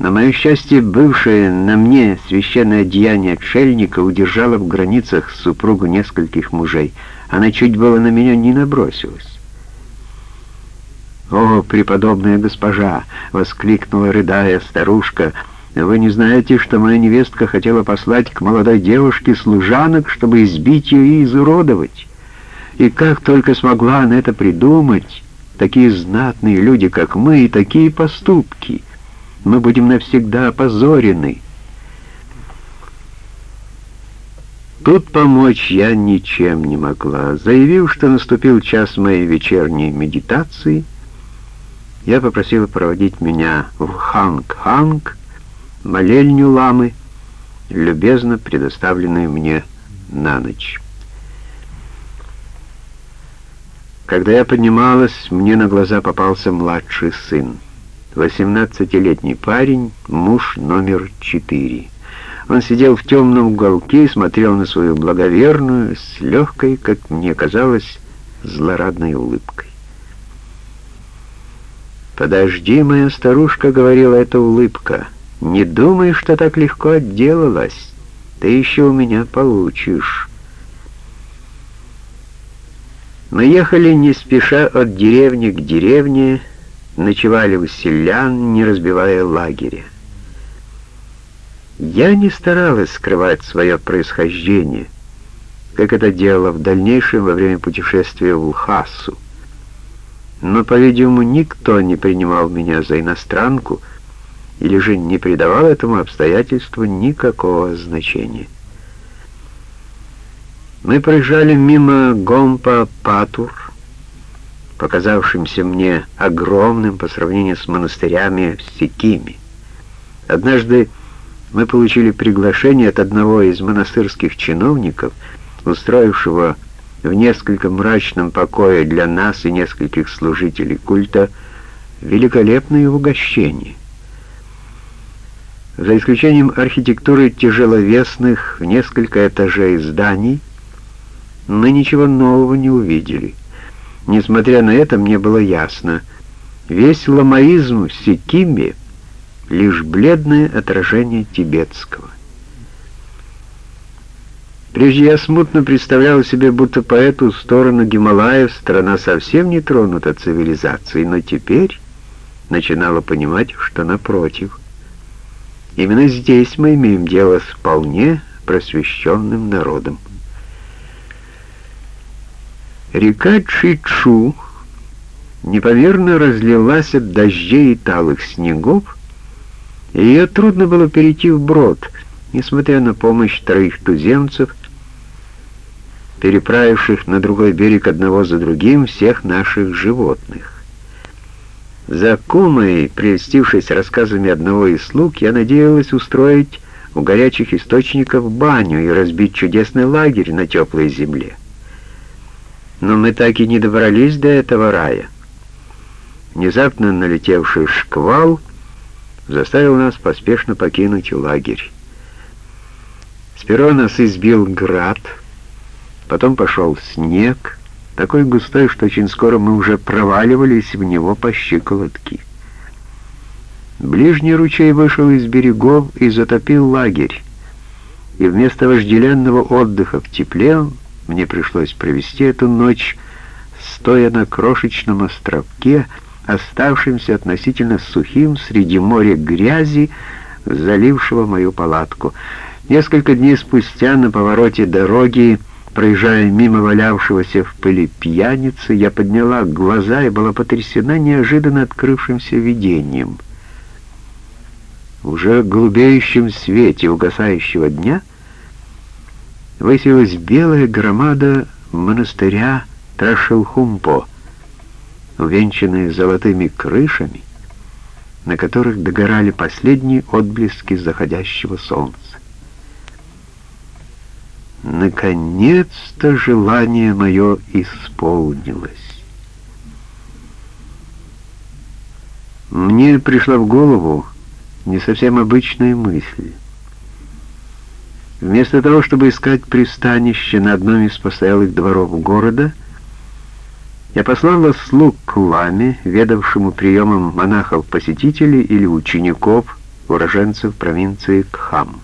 На мое счастье, бывшее на мне священное деяние отшельника удержало в границах супругу нескольких мужей. Она чуть было на меня не набросилась. «О, преподобная госпожа!» — воскликнула, рыдая, старушка. «Вы не знаете, что моя невестка хотела послать к молодой девушке служанок, чтобы избить ее и изуродовать? И как только смогла она это придумать, такие знатные люди, как мы, и такие поступки!» Мы будем навсегда опозорены. Тут помочь я ничем не могла. Заявив, что наступил час моей вечерней медитации, я попросила проводить меня в Ханг-Ханг, молельню ламы, любезно предоставленную мне на ночь. Когда я поднималась, мне на глаза попался младший сын. 18-летний парень, муж номер четыре. Он сидел в темном уголке и смотрел на свою благоверную с легкой, как мне казалось, злорадной улыбкой. «Подожди, моя старушка», — говорила эта улыбка, — «не думай, что так легко отделалась. Ты еще у меня получишь». Мы ехали не спеша от деревни к деревне, ночевали у селян, не разбивая лагеря. Я не старалась скрывать свое происхождение, как это делала в дальнейшем во время путешествия в Лхасу. Но, по-видимому, никто не принимал меня за иностранку или же не придавал этому обстоятельству никакого значения. Мы проезжали мимо Гомпа-Патур, показавшимся мне огромным по сравнению с монастырями в Сикиме. Однажды мы получили приглашение от одного из монастырских чиновников, устроившего в несколько мрачном покое для нас и нескольких служителей культа великолепное угощение. За исключением архитектуры тяжеловесных несколько этажей зданий, мы ничего нового не увидели. Несмотря на это, мне было ясно, весь ламаизм в Сикиме — лишь бледное отражение тибетского. Прежде я смутно представлял себе, будто по эту сторону Гималаев страна совсем не тронута цивилизацией, но теперь начинала понимать, что напротив. Именно здесь мы имеем дело с вполне просвещенным народом. Река Чичу непомерно разлилась от дождей и талых снегов, и ее трудно было перейти вброд, несмотря на помощь троих туземцев, переправивших на другой берег одного за другим всех наших животных. За кумой, прельстившись рассказами одного из слуг, я надеялась устроить у горячих источников баню и разбить чудесный лагерь на теплой земле. Но мы так и не добрались до этого рая. Внезапно налетевший шквал заставил нас поспешно покинуть лагерь. Сперва нас избил град, потом пошел снег, такой густой, что очень скоро мы уже проваливались в него по щиколотки. Ближний ручей вышел из берегов и затопил лагерь, и вместо вожделенного отдыха в тепле мне пришлось провести эту ночь, стоя на крошечном островке, оставшимся относительно сухим среди моря грязи, залившего мою палатку. Несколько дней спустя на повороте дороги, проезжая мимо валявшегося в пыли пьяницы, я подняла глаза и была потрясена неожиданно открывшимся видением. В уже голубеющем свете угасающего дня — высилась белая громада монастыря Трашилхумпо, увенчанная золотыми крышами, на которых догорали последние отблески заходящего солнца. Наконец-то желание мое исполнилось. Мне пришла в голову не совсем обычная мысль. Вместо того, чтобы искать пристанище на одном из постоялых дворов города, я послала слуг к ламе, ведавшему приемом монахов-посетителей или учеников уроженцев провинции Кхам.